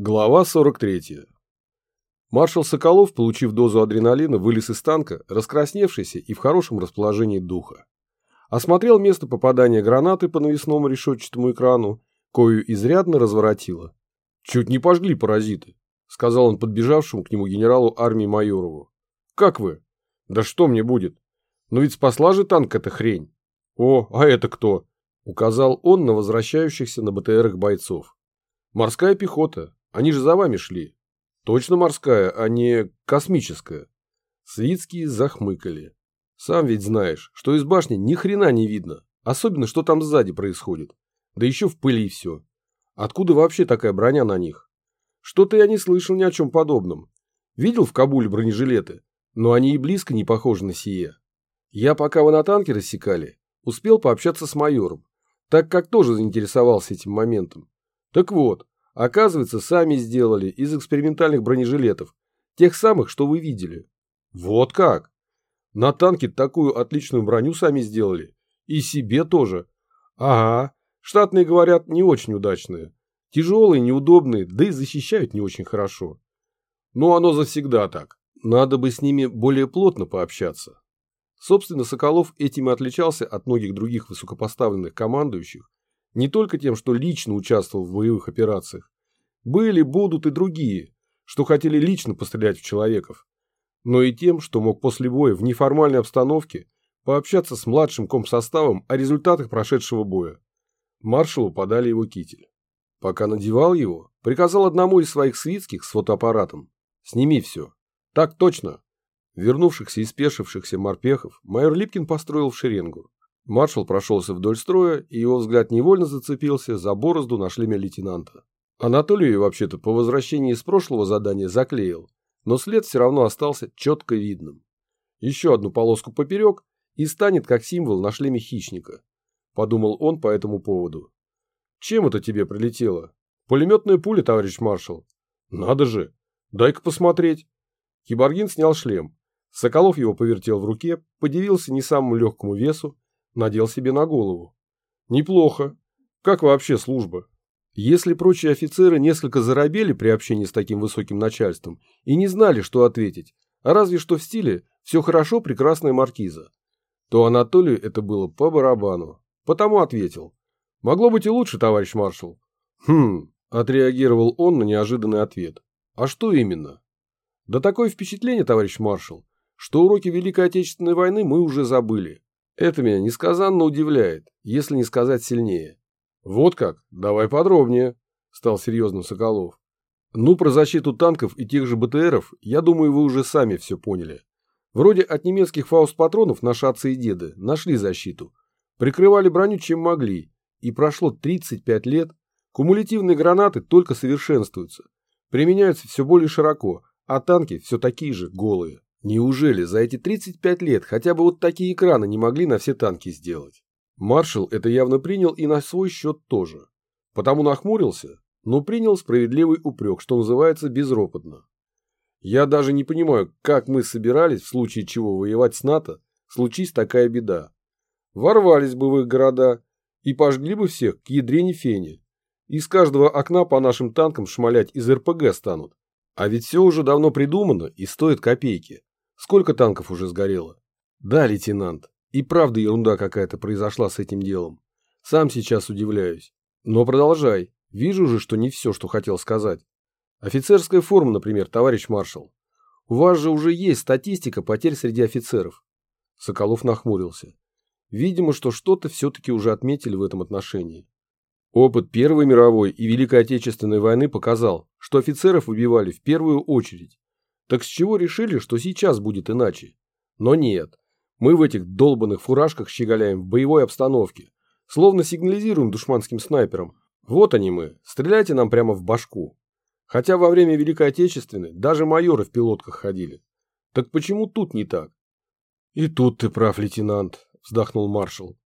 Глава 43. Маршал Соколов, получив дозу адреналина, вылез из танка, раскрасневшийся и в хорошем расположении духа. Осмотрел место попадания гранаты по навесному решетчатому экрану, кою изрядно разворотило. «Чуть не пожгли паразиты», — сказал он подбежавшему к нему генералу армии Майорову. «Как вы?» «Да что мне будет? Но ведь спасла же танк эта хрень». «О, а это кто?» — указал он на возвращающихся на БТРах бойцов. «Морская пехота, они же за вами шли. Точно морская, а не космическая. Свицкие захмыкали. Сам ведь знаешь, что из башни ни хрена не видно. Особенно, что там сзади происходит. Да еще в пыли все. Откуда вообще такая броня на них? Что-то я не слышал ни о чем подобном. Видел в Кабуле бронежилеты, но они и близко не похожи на сие. Я, пока вы на танке рассекали, успел пообщаться с майором, так как тоже заинтересовался этим моментом. Так вот, Оказывается, сами сделали из экспериментальных бронежилетов. Тех самых, что вы видели. Вот как? На танке такую отличную броню сами сделали. И себе тоже. Ага. Штатные, говорят, не очень удачные. Тяжелые, неудобные, да и защищают не очень хорошо. Но оно завсегда так. Надо бы с ними более плотно пообщаться. Собственно, Соколов этим и отличался от многих других высокопоставленных командующих, не только тем, что лично участвовал в боевых операциях. Были, будут и другие, что хотели лично пострелять в человеков. Но и тем, что мог после боя в неформальной обстановке пообщаться с младшим комсоставом о результатах прошедшего боя. Маршалу подали его китель. Пока надевал его, приказал одному из своих свитских с фотоаппаратом. «Сними все». «Так точно». Вернувшихся и спешившихся морпехов майор Липкин построил в шеренгу. Маршал прошелся вдоль строя, и его взгляд невольно зацепился за борозду на шлеме лейтенанта. Анатолию вообще-то по возвращении из прошлого задания заклеил, но след все равно остался четко видным. Еще одну полоску поперек и станет как символ на шлеме хищника, подумал он по этому поводу. Чем это тебе прилетело? Пулеметная пуля, товарищ маршал. Надо же, дай-ка посмотреть. Киборгин снял шлем. Соколов его повертел в руке, подивился не самому легкому весу надел себе на голову. Неплохо. Как вообще служба? Если прочие офицеры несколько заробели при общении с таким высоким начальством и не знали, что ответить, а разве что в стиле «все хорошо, прекрасная маркиза», то Анатолию это было по барабану. Потому ответил. «Могло быть и лучше, товарищ маршал». «Хм», – отреагировал он на неожиданный ответ. «А что именно?» «Да такое впечатление, товарищ маршал, что уроки Великой Отечественной войны мы уже забыли. Это меня несказанно удивляет, если не сказать сильнее. Вот как? Давай подробнее, стал серьезным Соколов. Ну, про защиту танков и тех же БТРов, я думаю, вы уже сами все поняли. Вроде от немецких фауст-патронов наши отцы и деды нашли защиту. Прикрывали броню чем могли. И прошло 35 лет. Кумулятивные гранаты только совершенствуются. Применяются все более широко, а танки все такие же голые. Неужели за эти 35 лет хотя бы вот такие экраны не могли на все танки сделать? Маршал это явно принял и на свой счет тоже. Потому нахмурился, но принял справедливый упрек, что называется безропотно. Я даже не понимаю, как мы собирались в случае чего воевать с НАТО, случись такая беда. Ворвались бы в их города и пожгли бы всех к ядрене фене. Из каждого окна по нашим танкам шмалять из РПГ станут. А ведь все уже давно придумано и стоит копейки. Сколько танков уже сгорело? Да, лейтенант, и правда ерунда какая-то произошла с этим делом. Сам сейчас удивляюсь. Но продолжай. Вижу же, что не все, что хотел сказать. Офицерская форма, например, товарищ маршал. У вас же уже есть статистика потерь среди офицеров. Соколов нахмурился. Видимо, что что-то все-таки уже отметили в этом отношении. Опыт Первой мировой и Великой Отечественной войны показал, что офицеров убивали в первую очередь. Так с чего решили, что сейчас будет иначе? Но нет. Мы в этих долбанных фуражках щеголяем в боевой обстановке. Словно сигнализируем душманским снайперам. Вот они мы, стреляйте нам прямо в башку. Хотя во время Великой Отечественной даже майоры в пилотках ходили. Так почему тут не так? И тут ты прав, лейтенант, вздохнул маршал.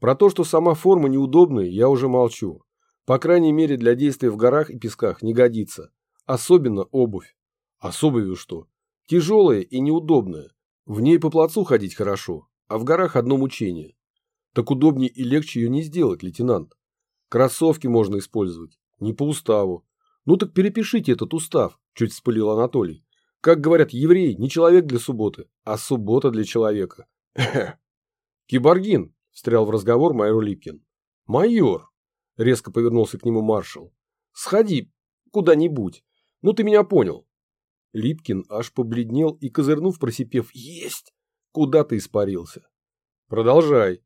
Про то, что сама форма неудобная, я уже молчу. По крайней мере, для действия в горах и песках не годится. Особенно обувь. А с обувью что? Тяжелая и неудобная. В ней по плацу ходить хорошо, а в горах одно мучение. Так удобнее и легче ее не сделать, лейтенант. Кроссовки можно использовать, не по уставу. Ну так перепишите этот устав, чуть вспылил Анатолий. Как говорят евреи, не человек для субботы, а суббота для человека. Киборгин, встрял в разговор майор Липкин. Майор, резко повернулся к нему маршал. Сходи куда-нибудь. Ну ты меня понял. Липкин аж побледнел и, козырнув, просипев «Есть!», куда-то испарился. Продолжай.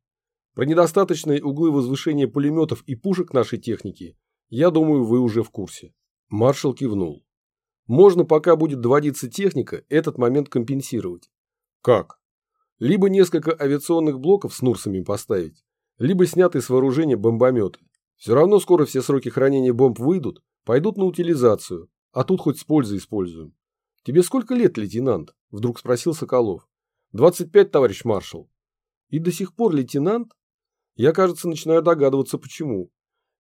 Про недостаточные углы возвышения пулеметов и пушек нашей техники, я думаю, вы уже в курсе. Маршал кивнул. Можно, пока будет доводиться техника, этот момент компенсировать. Как? Либо несколько авиационных блоков с Нурсами поставить, либо снятые с вооружения бомбометы. Все равно скоро все сроки хранения бомб выйдут, пойдут на утилизацию, а тут хоть с пользой используем. Тебе сколько лет, лейтенант? Вдруг спросил Соколов. Двадцать пять, товарищ маршал. И до сих пор лейтенант? Я, кажется, начинаю догадываться, почему.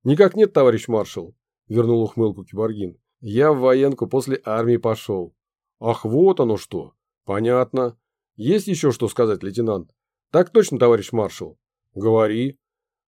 Никак нет, товарищ маршал, вернул ухмылку Киборгин. Я в военку после армии пошел. Ах, вот оно что. Понятно. Есть еще что сказать, лейтенант? Так точно, товарищ маршал. Говори.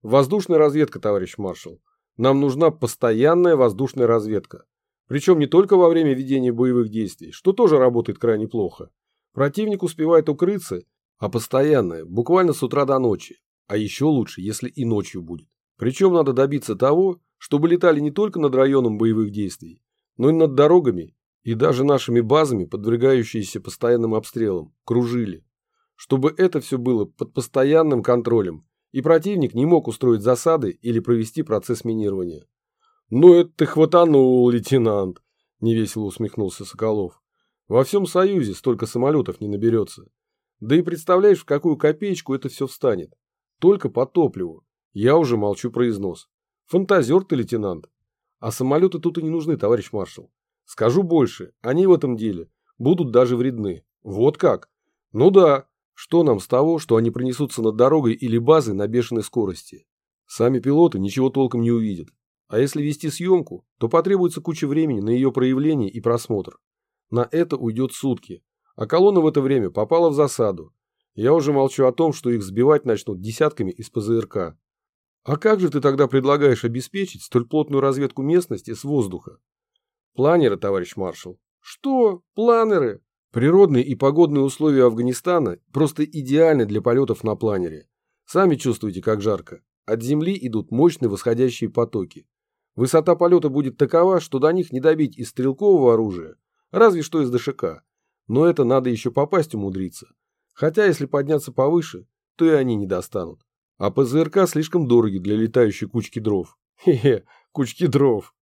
Воздушная разведка, товарищ маршал. Нам нужна постоянная воздушная разведка. Причем не только во время ведения боевых действий, что тоже работает крайне плохо. Противник успевает укрыться, а постоянная, буквально с утра до ночи. А еще лучше, если и ночью будет. Причем надо добиться того, чтобы летали не только над районом боевых действий, но и над дорогами и даже нашими базами, подвергающиеся постоянным обстрелам, кружили. Чтобы это все было под постоянным контролем, и противник не мог устроить засады или провести процесс минирования. «Ну это ты хватанул, лейтенант!» – невесело усмехнулся Соколов. «Во всем Союзе столько самолетов не наберется. Да и представляешь, в какую копеечку это все встанет. Только по топливу. Я уже молчу про износ. Фантазер ты, лейтенант. А самолеты тут и не нужны, товарищ маршал. Скажу больше, они в этом деле будут даже вредны. Вот как? Ну да. Что нам с того, что они принесутся над дорогой или базой на бешеной скорости? Сами пилоты ничего толком не увидят. А если вести съемку, то потребуется куча времени на ее проявление и просмотр. На это уйдет сутки. А колонна в это время попала в засаду. Я уже молчу о том, что их сбивать начнут десятками из ПЗРК. А как же ты тогда предлагаешь обеспечить столь плотную разведку местности с воздуха? Планеры, товарищ маршал. Что? Планеры? Природные и погодные условия Афганистана просто идеальны для полетов на планере. Сами чувствуете, как жарко. От земли идут мощные восходящие потоки. Высота полета будет такова, что до них не добить из стрелкового оружия, разве что из ДШК. Но это надо еще попасть умудриться. Хотя если подняться повыше, то и они не достанут. А ПЗРК слишком дороги для летающей кучки дров. Хе-хе, кучки дров.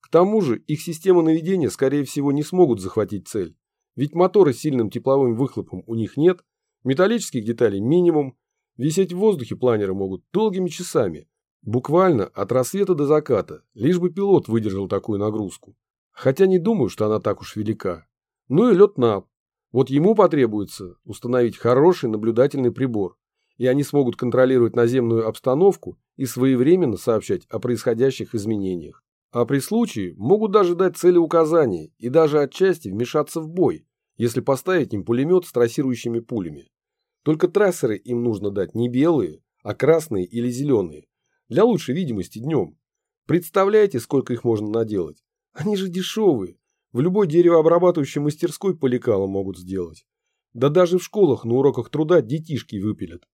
К тому же их системы наведения, скорее всего, не смогут захватить цель. Ведь моторы с сильным тепловым выхлопом у них нет, металлических деталей минимум, висеть в воздухе планеры могут долгими часами, буквально от рассвета до заката, лишь бы пилот выдержал такую нагрузку. Хотя не думаю, что она так уж велика. Ну и лед НАП. Вот ему потребуется установить хороший наблюдательный прибор, и они смогут контролировать наземную обстановку и своевременно сообщать о происходящих изменениях. А при случае могут даже дать цели указания и даже отчасти вмешаться в бой, если поставить им пулемет с трассирующими пулями. Только трассеры им нужно дать не белые, а красные или зеленые, для лучшей видимости днем. Представляете, сколько их можно наделать? Они же дешевые. В любой деревообрабатывающей мастерской по могут сделать. Да даже в школах на уроках труда детишки выпилят.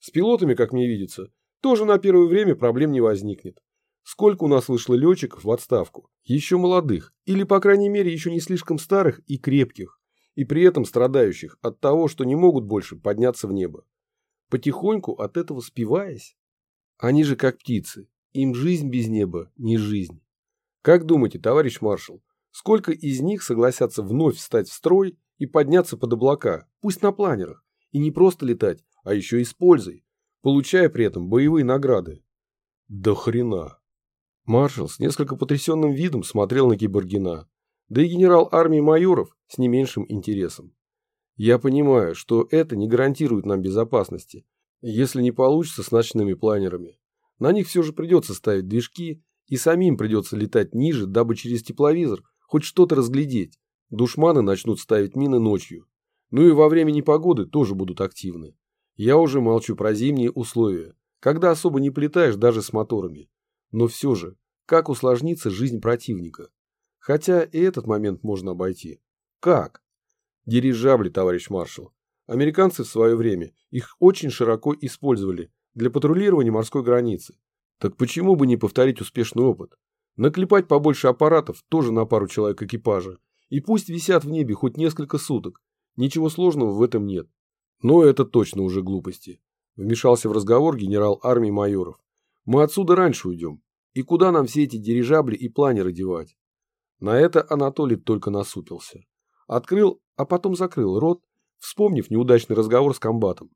С пилотами, как мне видится, тоже на первое время проблем не возникнет. Сколько у нас вышло летчиков в отставку, еще молодых, или, по крайней мере, еще не слишком старых и крепких, и при этом страдающих от того, что не могут больше подняться в небо. Потихоньку от этого спиваясь. Они же как птицы, им жизнь без неба не жизнь. Как думаете, товарищ маршал, сколько из них согласятся вновь встать в строй и подняться под облака, пусть на планерах, и не просто летать, а еще и с пользой, получая при этом боевые награды. До хрена. Маршал с несколько потрясенным видом смотрел на Киборгина, да и генерал армии майоров с не меньшим интересом. Я понимаю, что это не гарантирует нам безопасности, если не получится с ночными планерами. На них все же придется ставить движки, и самим придется летать ниже, дабы через тепловизор хоть что-то разглядеть. Душманы начнут ставить мины ночью. Ну и во время непогоды тоже будут активны. Я уже молчу про зимние условия, когда особо не плетаешь даже с моторами. Но все же, как усложнится жизнь противника? Хотя и этот момент можно обойти. Как? Дирижабли, товарищ маршал. Американцы в свое время их очень широко использовали для патрулирования морской границы. Так почему бы не повторить успешный опыт? Наклепать побольше аппаратов тоже на пару человек экипажа. И пусть висят в небе хоть несколько суток. Ничего сложного в этом нет. Но это точно уже глупости. Вмешался в разговор генерал армии майоров. Мы отсюда раньше уйдем. И куда нам все эти дирижабли и планеры девать? На это Анатолий только насупился. Открыл, а потом закрыл рот, вспомнив неудачный разговор с комбатом.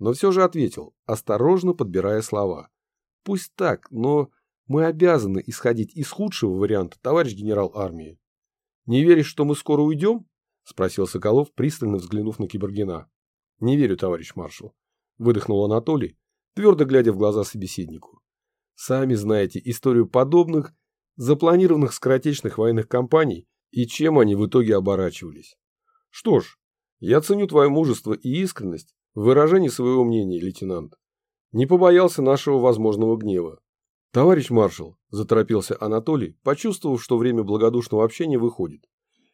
Но все же ответил, осторожно подбирая слова. Пусть так, но мы обязаны исходить из худшего варианта, товарищ генерал армии. Не веришь, что мы скоро уйдем? Спросил Соколов, пристально взглянув на Кибергена. Не верю, товарищ маршал. Выдохнул Анатолий, твердо глядя в глаза собеседнику. Сами знаете историю подобных, запланированных скоротечных военных кампаний и чем они в итоге оборачивались. Что ж, я ценю твое мужество и искренность в выражении своего мнения, лейтенант. Не побоялся нашего возможного гнева. Товарищ маршал, заторопился Анатолий, почувствовав, что время благодушного общения выходит.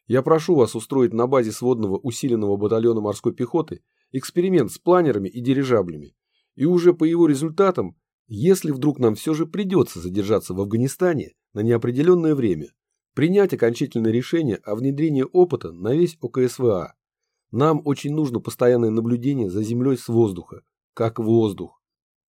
Я прошу вас устроить на базе сводного усиленного батальона морской пехоты эксперимент с планерами и дирижаблями. И уже по его результатам, если вдруг нам все же придется задержаться в Афганистане на неопределенное время, принять окончательное решение о внедрении опыта на весь ОКСВА. Нам очень нужно постоянное наблюдение за землей с воздуха, как воздух.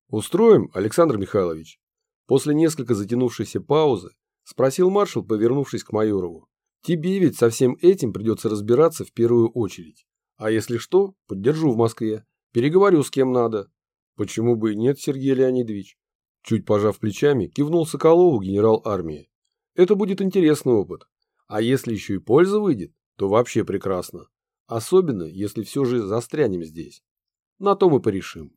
Устроим, Александр Михайлович? После несколько затянувшейся паузы спросил маршал, повернувшись к Майорову. Тебе ведь со всем этим придется разбираться в первую очередь. А если что, поддержу в Москве. Переговорю с кем надо. Почему бы и нет, Сергей Леонидович? Чуть пожав плечами, кивнул Соколову генерал армии. Это будет интересный опыт. А если еще и польза выйдет, то вообще прекрасно. Особенно, если все же застрянем здесь. На то мы порешим.